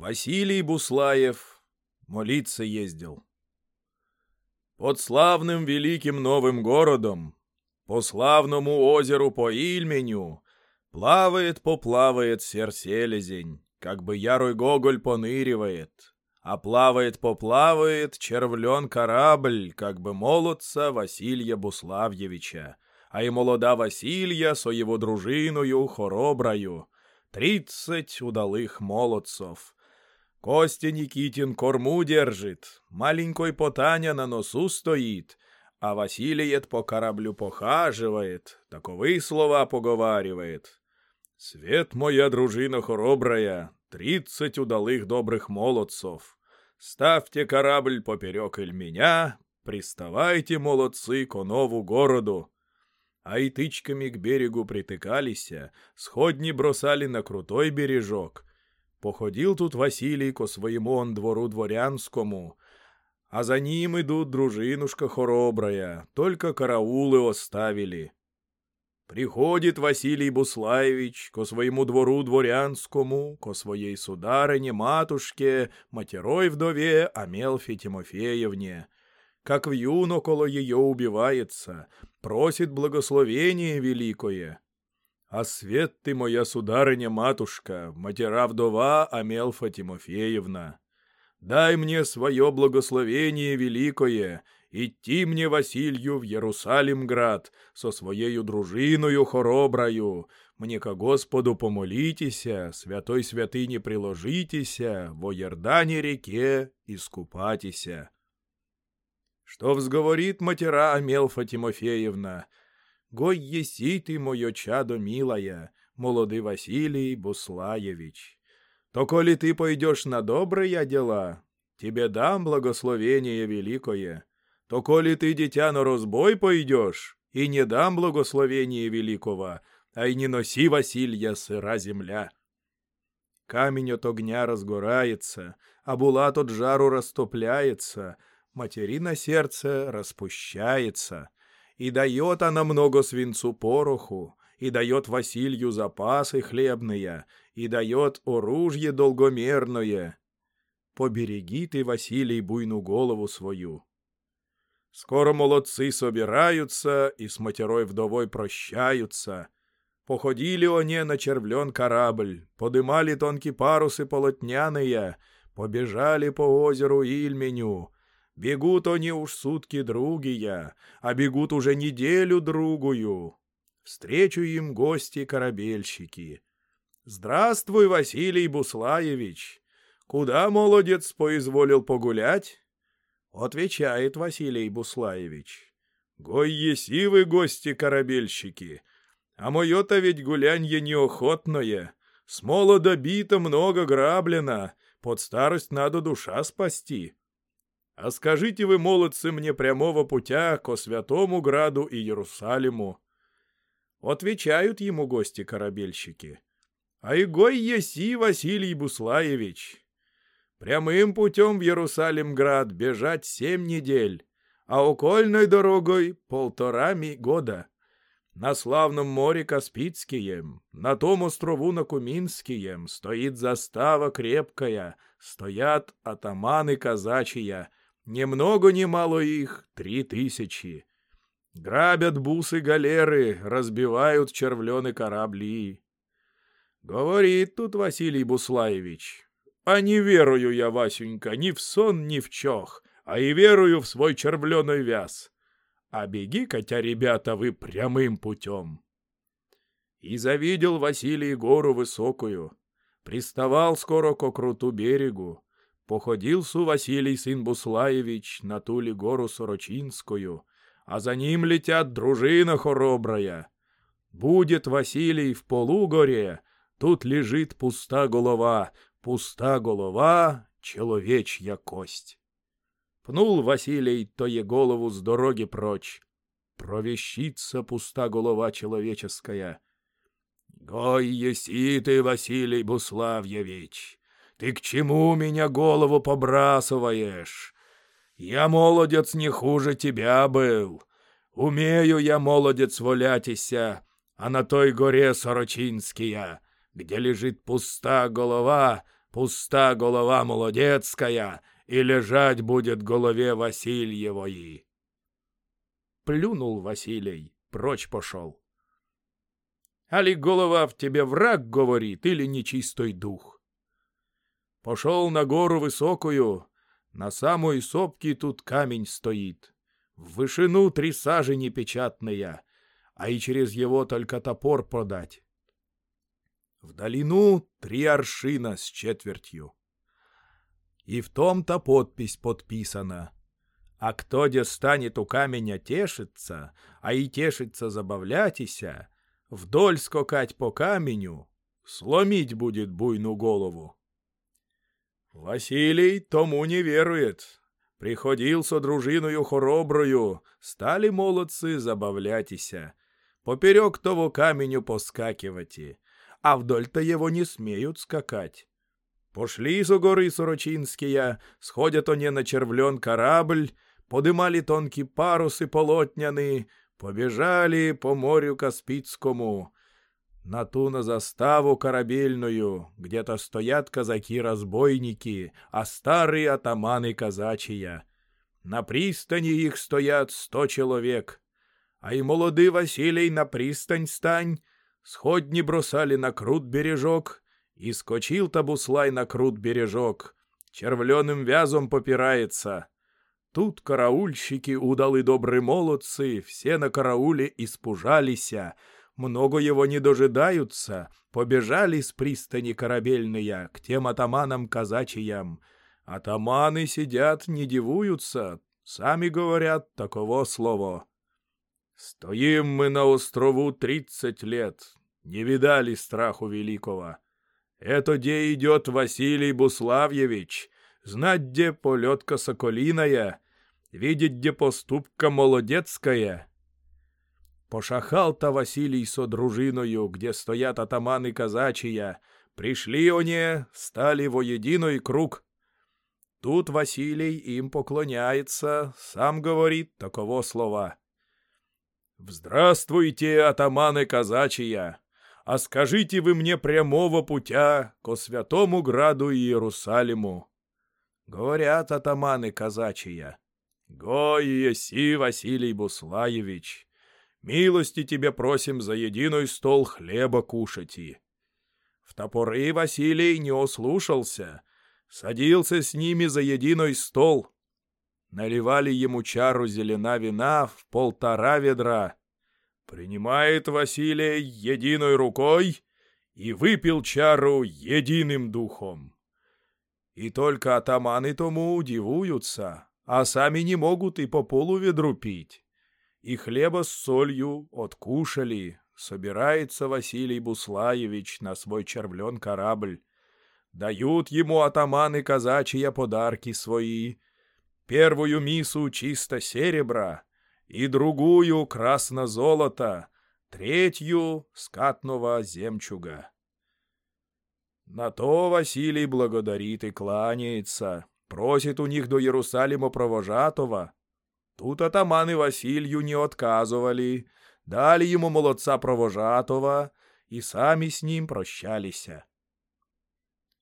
Василий Буслаев молиться ездил. Под славным великим новым городом, по славному озеру по Ильменю, плавает поплавает серселезень, как бы ярой гоголь поныривает, а плавает поплавает червлен корабль, как бы молодца Василия Буславьевича, а и молода Василья со его дружиною хороброю, тридцать удалых молодцов, Костя Никитин корму держит, маленькой Потаня на носу стоит, а Василиет по кораблю похаживает, таковые слова поговаривает. Свет моя дружина хоробрая, тридцать удалых добрых молодцов. Ставьте корабль поперек иль меня, приставайте, молодцы, к нову городу. А и тычками к берегу притыкалися, сходни бросали на крутой бережок — Походил тут Василий ко своему двору дворянскому, а за ним идут дружинушка хоробрая, только караулы оставили. Приходит Василий Буслаевич ко своему двору дворянскому, ко своей сударыне, матушке, матерой вдове Амелфе Тимофеевне. Как в юн около ее убивается, просит благословение великое. А свет ты, моя сударыня-матушка, матера вдова Амелфа Тимофеевна, дай мне свое благословение великое, идти мне Василью в Иерусалимград со своею дружиною хороброю, мне ко Господу помолитеся, святой святыне приложитеся, во Ярдане реке искупатися. Что взговорит матера Амелфа Тимофеевна — Гой еси ты, мое чадо милая, молодый Василий Буслаевич. То коли ты пойдешь на добрые дела, тебе дам благословение великое. То коли ты, дитя, на разбой пойдешь, и не дам благословения великого, а и не носи, Василья, сыра земля. Камень от огня разгорается, а булат от жару растопляется, материна сердце распущается — и дает она много свинцу пороху, и дает Василью запасы хлебные, и дает оружие долгомерное. Побереги ты, Василий, буйну голову свою. Скоро молодцы собираются и с матерой вдовой прощаются. Походили они на червлен корабль, подымали тонкие парусы полотняные, побежали по озеру Ильменю, Бегут они уж сутки другие, а бегут уже неделю-другую. Встречу им гости-корабельщики. «Здравствуй, Василий Буслаевич! Куда, молодец, поизволил погулять?» Отвечает Василий Буслаевич. «Гой еси вы, гости-корабельщики! А мое-то ведь гулянье неохотное. С молода бита много граблено, под старость надо душа спасти. А скажите вы, молодцы, мне прямого путя ко Святому Граду и Иерусалиму. Отвечают ему гости-корабельщики. А игой еси, Василий Буслаевич. Прямым путем в Иерусалим-град бежать семь недель, а окольной дорогой полтора года. На славном море Каспийскием, на том острову на Куминскием стоит застава крепкая, стоят атаманы казачья, ни много ни мало их — три тысячи. Грабят бусы галеры, разбивают червлены корабли. Говорит тут Василий Буслаевич. А не верую я, Васенька, ни в сон, ни в чох, а и верую в свой червленый вяз. А беги-ка, ребята, вы прямым путем. И завидел Василий гору высокую, приставал скоро к круту берегу, Походил су Василий сын Буслаевич на ту ли гору Сорочинскую, а за ним летят дружина хоробрая. Будет Василий в полугоре, тут лежит пуста голова, пуста голова, человечья кость. Пнул Василий тое голову с дороги прочь. Провещится пуста голова человеческая. Гой еси ты, Василий Буславьевич! Ты к чему меня голову побрасываешь? Я, молодец, не хуже тебя был. Умею я, молодец, валятися, а на той горе Сорочинския, где лежит пуста голова, пуста голова молодецкая, и лежать будет голове Васильевой. Плюнул Василий, прочь пошел. Али голова в тебе враг говорит или нечистой дух? Пошел на гору высокую, на самой сопке тут камень стоит. В вышину три сажени печатные, а и через его только топор подать. В долину три аршина с четвертью. И в том-то подпись подписана. А кто де станет у каменя тешиться, а и тешиться забавлятися, вдоль скакать по каменю, сломить будет буйну голову. Василий тому не верует. Приходил со дружиною хороброю, стали молодцы забавлятися, поперек того каменю поскакивати, а вдоль-то его не смеют скакать. Пошли со горы Сорочинские, сходят они на червлен корабль, подымали тонкие парусы полотняны, побежали по морю Каспийскому, на ту на заставу корабельную, где-то стоят казаки-разбойники, а старые атаманы казачья. На пристани их стоят сто человек. А и молодый Василий на пристань стань, сходни бросали на крут бережок, и скочил табуслай на крут бережок, червленым вязом попирается. Тут караульщики, удалы добрые молодцы, все на карауле испужалися, много его не дожидаются, побежали с пристани корабельные к тем атаманам казачьям. Атаманы сидят, не дивуются, сами говорят таково слово. Стоим мы на острову тридцать лет, не видали страху великого. Это где идет Василий Буславьевич, знать, где полетка соколиная, видеть, где поступка молодецкая, Пошахал-то Василий со дружиною, где стоят атаманы казачия. Пришли они, стали во единый круг. Тут Василий им поклоняется, сам говорит таково слова. «Здравствуйте, атаманы казачия! А скажите вы мне прямого путя ко святому граду Иерусалиму!» Говорят атаманы казачия. «Гой еси, Василий Буслаевич!» Милости тебе просим за единый стол хлеба кушать и. В топоры Василий не ослушался, садился с ними за единый стол. Наливали ему чару зелена вина в полтора ведра. Принимает Василий единой рукой и выпил чару единым духом. И только атаманы тому удивуются, а сами не могут и по полу ведру пить и хлеба с солью откушали. Собирается Василий Буслаевич на свой червлен корабль. Дают ему атаманы казачьи подарки свои. Первую мису чисто серебра, и другую красно-золото, третью скатного земчуга. На то Василий благодарит и кланяется, просит у них до Иерусалима провожатого, Тут атамани Василью не отказывали, дали ему молодца провожатого и сами с ним прощалися.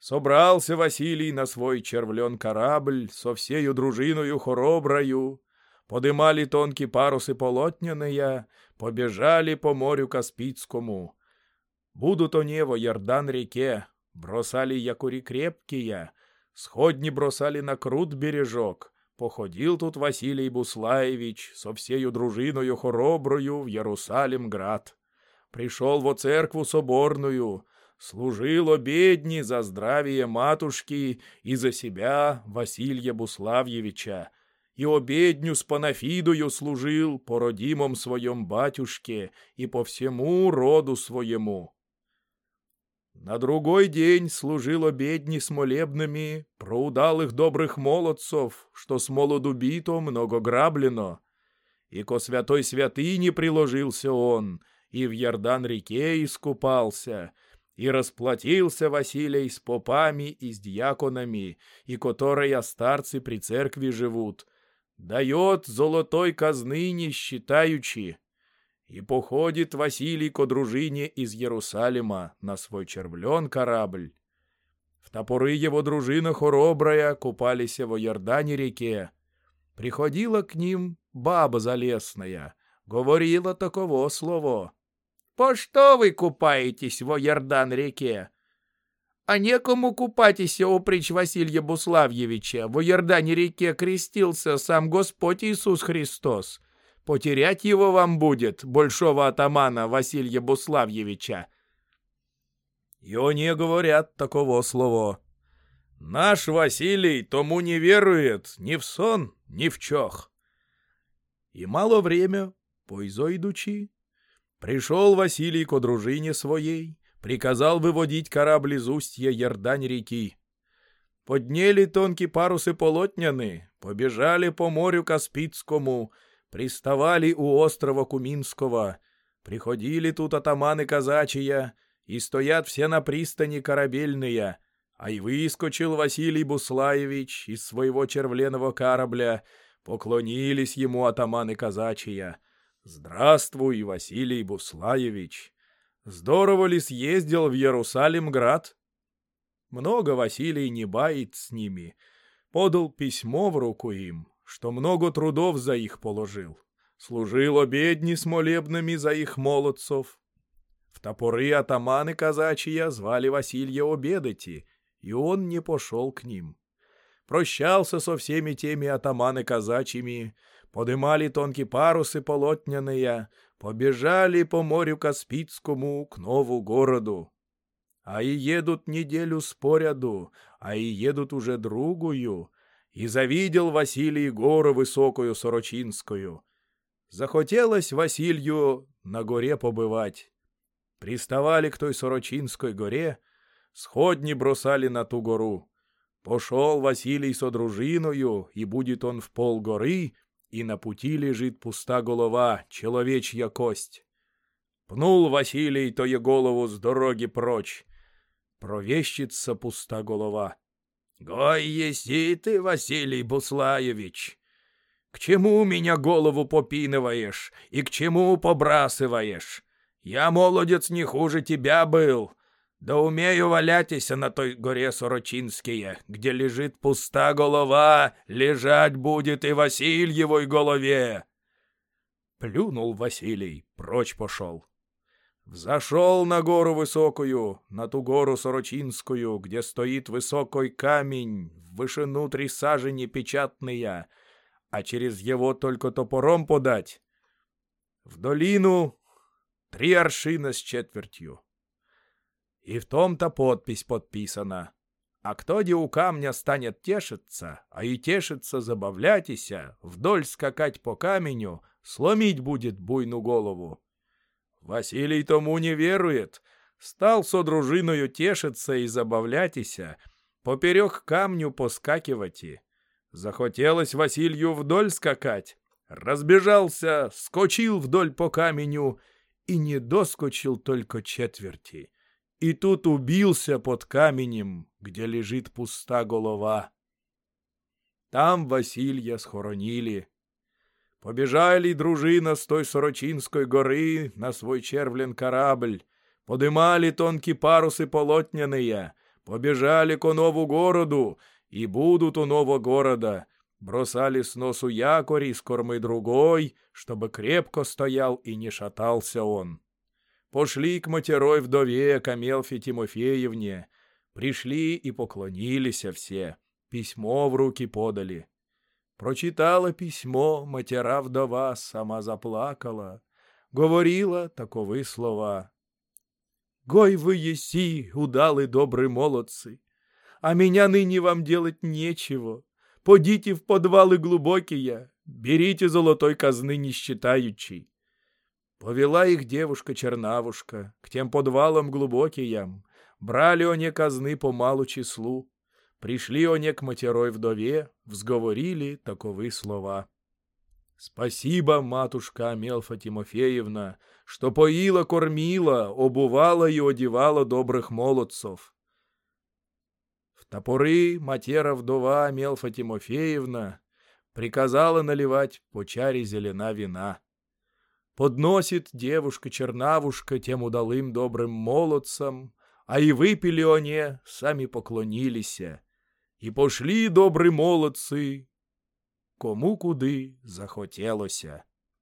Собрался Василий на свой червлен корабль со всею дружиною хороброю, подымали тонкие парусы полотняные, побежали по морю Каспийскому. Будут они во Ярдан-реке, бросали якури крепкие, сходни бросали на крут бережок, Походил тут Василий Буслаевич со всею дружиною хороброю в Ярусалим-град. Пришел во церкву соборную, служил обедни за здравие матушки и за себя Василия Буславьевича, и обедню с панафидою служил по родимом своем батюшке и по всему роду своему. На другой день служил обедни с молебными про удалых добрых молодцов, что с молоду бито много граблено. И ко святой святыне приложился он, и в Ярдан-реке искупался, и расплатился Василий с попами и с дьяконами, и которые старцы при церкви живут. Дает золотой казны не считаючи, и походит Василий ко дружине из Иерусалима на свой червлен корабль. В топоры его дружина хоробрая купались во Иордане реке. Приходила к ним баба залесная, говорила таково слово. «По что вы купаетесь во Иордан реке? А некому купатися оприч Василия Буславьевича. Во Иордане реке крестился сам Господь Иисус Христос. Потерять его вам будет, большого атамана Василия Буславьевича. И они говорят такого слова. Наш Василий тому не верует ни в сон, ни в чох. И мало время, пойзо идучи, пришел Василий к дружине своей, приказал выводить корабль из устья Ярдань реки. Подняли тонкие парусы полотняны, побежали по морю Каспийскому, приставали у острова Куминского, приходили тут атаманы казачья, и стоят все на пристани корабельные, а и выскочил Василий Буслаевич из своего червленого корабля, поклонились ему атаманы казачья. «Здравствуй, Василий Буслаевич! Здорово ли съездил в Иерусалим-град?» Много Василий не бает с ними. Подал письмо в руку им, что много трудов за их положил. Служил обедни с молебными за их молодцов. В топоры атаманы казачья звали Василья обедати, и он не пошел к ним. Прощался со всеми теми атаманы казачьими, подымали тонкие парусы полотняные, побежали по морю Каспийскому к нову городу. А и едут неделю споряду, а и едут уже другую, и завидел Василий гору высокую Сорочинскую. Захотелось Василью на горе побывать. Приставали к той Сорочинской горе, сходни бросали на ту гору. Пошел Василий со дружиною, и будет он в пол горы, и на пути лежит пуста голова, человечья кость. Пнул Василий тою голову с дороги прочь. Провещится пуста голова. «Гой еси ты, Василий Буслаевич! К чему меня голову попинываешь и к чему побрасываешь? Я, молодец, не хуже тебя был, да умею валяться на той горе Сорочинские, где лежит пуста голова, лежать будет и Васильевой голове!» Плюнул Василий, прочь пошел. Взошел на гору высокую, на ту гору Сорочинскую, где стоит высокий камень, в вышину три сажени печатные, а через его только топором подать. В долину три аршина с четвертью. И в том-то подпись подписана. А кто де у камня станет тешиться, а и тешиться забавлятися, вдоль скакать по каменю, сломить будет буйну голову. Василий тому не верует. Стал со дружиною тешиться и забавлятися, поперек камню поскакивать. Захотелось Василию вдоль скакать. Разбежался, скочил вдоль по каменю и не доскочил только четверти. И тут убился под каменем, где лежит пуста голова. Там Василия схоронили. Побежали дружина с той Сорочинской горы на свой червлен корабль, подымали тонкие парусы полотняные, побежали к нову городу, и будут у нового города, бросали с носу якори с кормы другой, чтобы крепко стоял и не шатался он. Пошли к матерой вдове Камелфе Тимофеевне, пришли и поклонились все, письмо в руки подали. Прочитала письмо, матера вдова сама заплакала, говорила таковы слова. «Гой вы еси, удалы добрые молодцы, а меня ныне вам делать нечего. Подите в подвалы глубокие, берите золотой казны не считаючи». Повела их девушка-чернавушка к тем подвалам глубоким, брали они казны по малу числу. Пришли они к матерой вдове, взговорили таковы слова. Спасибо, матушка Амелфа Тимофеевна, что поила, кормила, обувала и одевала добрых молодцов. В топоры матера вдова Амелфа Тимофеевна приказала наливать по чаре зелена вина. Подносит девушка-чернавушка тем удалым добрым молодцам, а и выпили они, сами поклонилися І пошлі добрі молодці, кому куди захотілося.